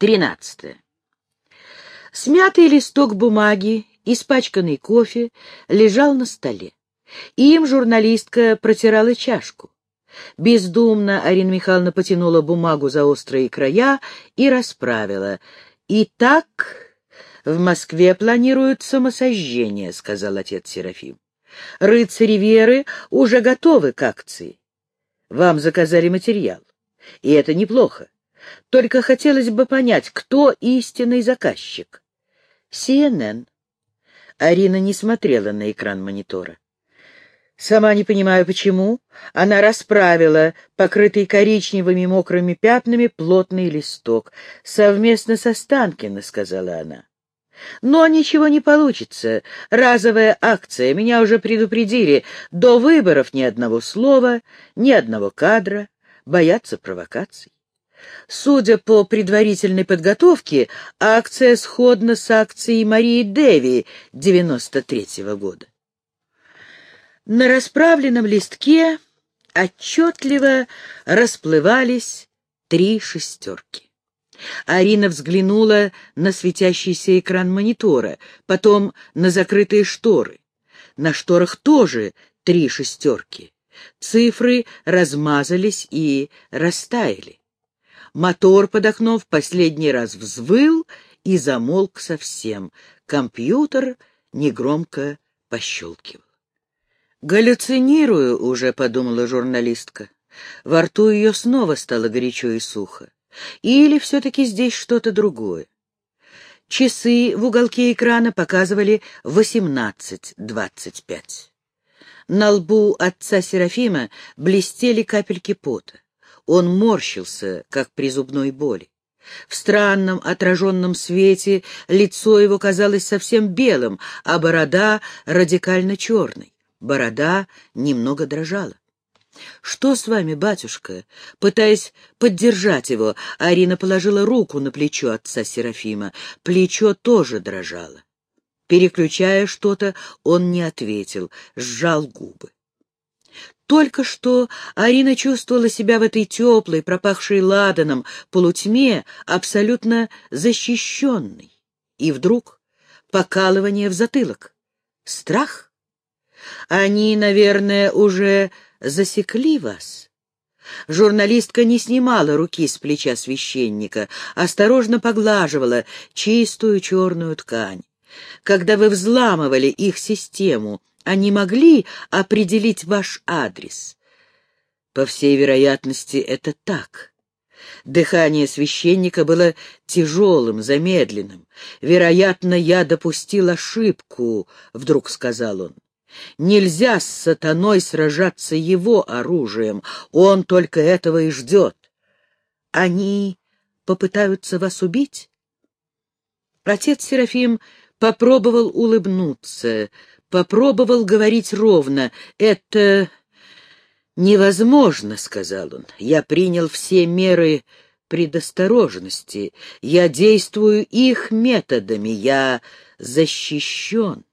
Тринадцатое. Смятый листок бумаги, испачканный кофе, лежал на столе. Им журналистка протирала чашку. Бездумно Арина Михайловна потянула бумагу за острые края и расправила. «Итак, в Москве планируют самосожжение», — сказал отец Серафим. «Рыцари веры уже готовы к акции. Вам заказали материал, и это неплохо. Только хотелось бы понять, кто истинный заказчик». «CNN». Арина не смотрела на экран монитора. Сама не понимаю, почему. Она расправила покрытый коричневыми мокрыми пятнами плотный листок. «Совместно со Станкино», — сказала она. «Но ничего не получится. Разовая акция. Меня уже предупредили. До выборов ни одного слова, ни одного кадра. Боятся провокаций». Судя по предварительной подготовке, акция сходна с акцией Марии Деви 93-го года. На расправленном листке отчетливо расплывались три шестерки. Арина взглянула на светящийся экран монитора, потом на закрытые шторы. На шторах тоже три шестерки. Цифры размазались и растаяли. Мотор под окном в последний раз взвыл и замолк совсем. Компьютер негромко пощелкивал. «Галлюцинирую уже», — подумала журналистка. Во рту ее снова стало горячо и сухо. Или все-таки здесь что-то другое. Часы в уголке экрана показывали восемнадцать двадцать пять. На лбу отца Серафима блестели капельки пота. Он морщился, как при зубной боли. В странном отраженном свете лицо его казалось совсем белым, а борода радикально черной. Борода немного дрожала. «Что с вами, батюшка?» Пытаясь поддержать его, Арина положила руку на плечо отца Серафима. Плечо тоже дрожало. Переключая что-то, он не ответил, сжал губы. Только что Арина чувствовала себя в этой теплой, пропахшей ладаном, полутьме, абсолютно защищенной. И вдруг покалывание в затылок. Страх? Они, наверное, уже засекли вас. Журналистка не снимала руки с плеча священника, осторожно поглаживала чистую черную ткань. Когда вы взламывали их систему, они могли определить ваш адрес. По всей вероятности, это так. Дыхание священника было тяжелым, замедленным. «Вероятно, я допустил ошибку», — вдруг сказал он. Нельзя с сатаной сражаться его оружием, он только этого и ждет. Они попытаются вас убить? Отец Серафим попробовал улыбнуться, попробовал говорить ровно. «Это невозможно», — сказал он. «Я принял все меры предосторожности. Я действую их методами. Я защищен».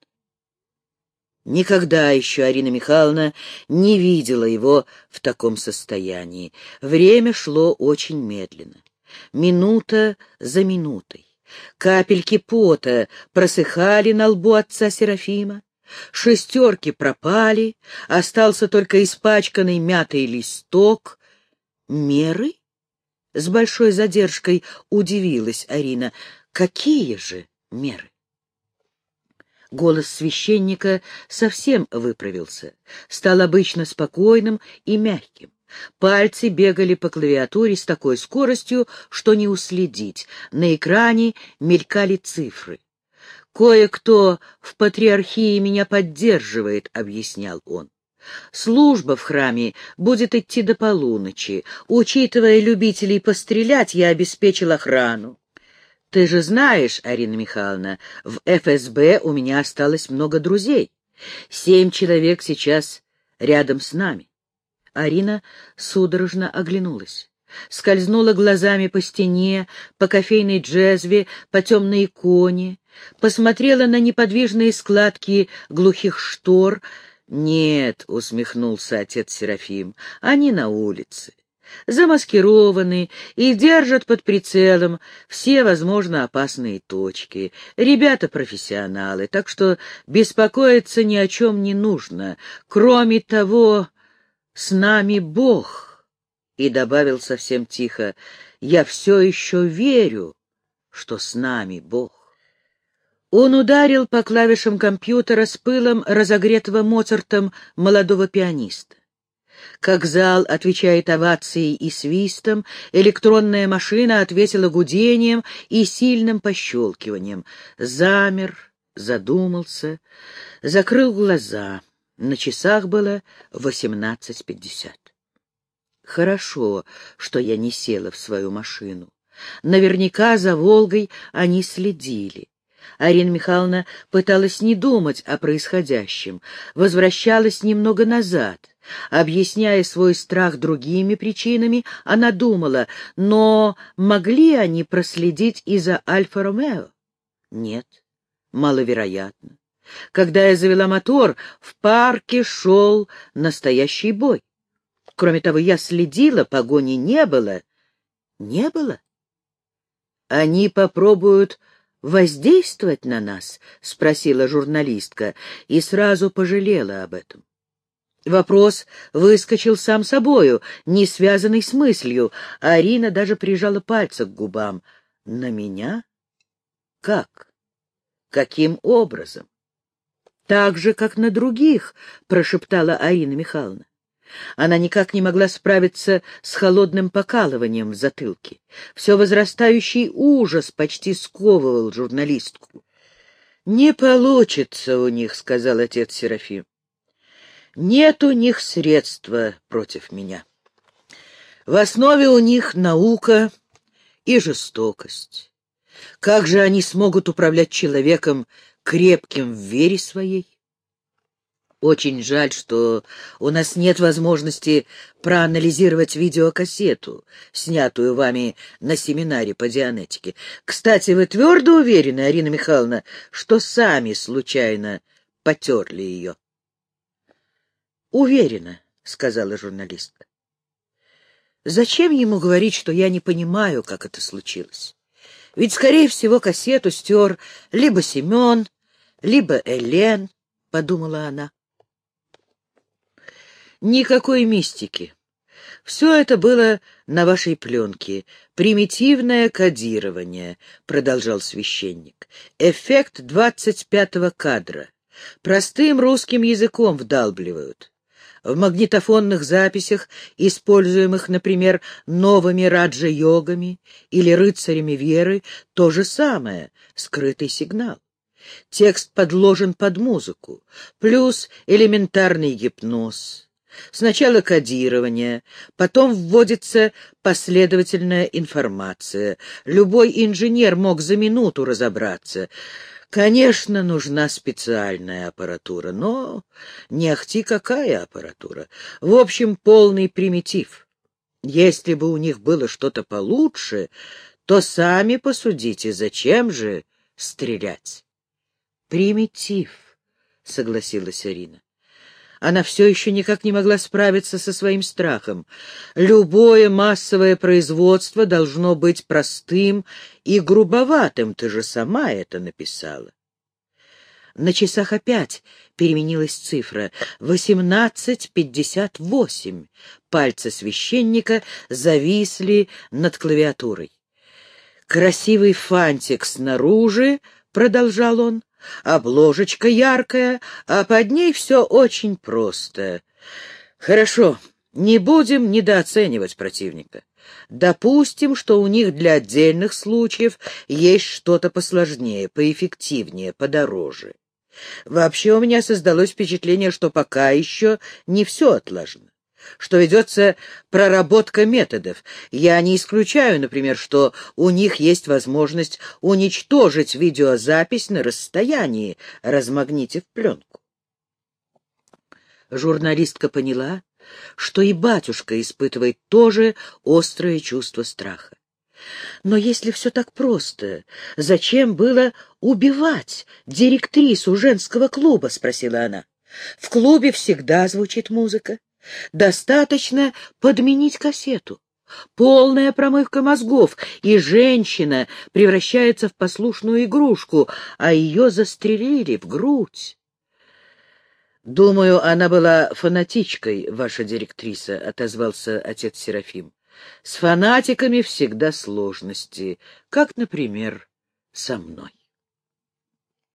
Никогда еще Арина Михайловна не видела его в таком состоянии. Время шло очень медленно. Минута за минутой. Капельки пота просыхали на лбу отца Серафима. Шестерки пропали, остался только испачканный мятый листок. Меры? С большой задержкой удивилась Арина. Какие же меры? Голос священника совсем выправился, стал обычно спокойным и мягким. Пальцы бегали по клавиатуре с такой скоростью, что не уследить. На экране мелькали цифры. «Кое-кто в патриархии меня поддерживает», — объяснял он. «Служба в храме будет идти до полуночи. Учитывая любителей пострелять, я обеспечил охрану. Ты же знаешь, Арина Михайловна, в ФСБ у меня осталось много друзей. Семь человек сейчас рядом с нами. Арина судорожно оглянулась. Скользнула глазами по стене, по кофейной джезве, по темной иконе, посмотрела на неподвижные складки глухих штор. «Нет», — усмехнулся отец Серафим, — «они на улице. замаскированы и держат под прицелом все, возможно, опасные точки. Ребята профессионалы, так что беспокоиться ни о чем не нужно. Кроме того, с нами Бог. И добавил совсем тихо, я все еще верю, что с нами Бог. Он ударил по клавишам компьютера с пылом разогретого Моцартом молодого пианиста. Как зал отвечает овацией и свистом, электронная машина ответила гудением и сильным пощелкиванием. Замер, задумался, закрыл глаза. На часах было восемнадцать пятьдесят. Хорошо, что я не села в свою машину. Наверняка за Волгой они следили. Арина Михайловна пыталась не думать о происходящем, возвращалась немного назад. Объясняя свой страх другими причинами, она думала, но могли они проследить и за Альфа-Ромео? Нет, маловероятно. Когда я завела мотор, в парке шел настоящий бой. Кроме того, я следила, погони не было. Не было? Они попробуют воздействовать на нас? — спросила журналистка и сразу пожалела об этом. Вопрос выскочил сам собою, не связанный с мыслью, а Арина даже прижала пальцы к губам. «На меня? Как? Каким образом?» «Так же, как на других», — прошептала Арина Михайловна. Она никак не могла справиться с холодным покалыванием в затылке. Все возрастающий ужас почти сковывал журналистку. «Не получится у них», — сказал отец Серафим. «Нет у них средства против меня. В основе у них наука и жестокость. Как же они смогут управлять человеком крепким в вере своей? Очень жаль, что у нас нет возможности проанализировать видеокассету, снятую вами на семинаре по дианетике. Кстати, вы твердо уверены, Арина Михайловна, что сами случайно потерли ее? — Уверена, — сказала журналистка. Зачем ему говорить, что я не понимаю, как это случилось? Ведь, скорее всего, кассету стер либо Семен, либо Элен, — подумала она. Никакой мистики. Все это было на вашей пленке. Примитивное кодирование, продолжал священник. Эффект двадцать пятого кадра. Простым русским языком вдалбливают. В магнитофонных записях, используемых, например, новыми раджа-йогами или рыцарями веры, то же самое — скрытый сигнал. Текст подложен под музыку, плюс элементарный гипноз — Сначала кодирование, потом вводится последовательная информация. Любой инженер мог за минуту разобраться. Конечно, нужна специальная аппаратура, но не ахти какая аппаратура. В общем, полный примитив. Если бы у них было что-то получше, то сами посудите, зачем же стрелять? Примитив, согласилась Арина. Она все еще никак не могла справиться со своим страхом. Любое массовое производство должно быть простым и грубоватым, ты же сама это написала. На часах опять переменилась цифра — восемнадцать пятьдесят восемь. Пальцы священника зависли над клавиатурой. «Красивый фантик снаружи», — продолжал он, обложечка яркая, а под ней все очень просто. Хорошо, не будем недооценивать противника. Допустим, что у них для отдельных случаев есть что-то посложнее, поэффективнее, подороже. Вообще у меня создалось впечатление, что пока еще не все отлажено что ведется проработка методов. Я не исключаю, например, что у них есть возможность уничтожить видеозапись на расстоянии, размагнитив пленку. Журналистка поняла, что и батюшка испытывает тоже острое чувство страха. Но если все так просто, зачем было убивать директрису женского клуба? — спросила она. В клубе всегда звучит музыка. Достаточно подменить кассету. Полная промывка мозгов, и женщина превращается в послушную игрушку, а ее застрелили в грудь. «Думаю, она была фанатичкой, ваша директриса», — отозвался отец Серафим. «С фанатиками всегда сложности, как, например, со мной».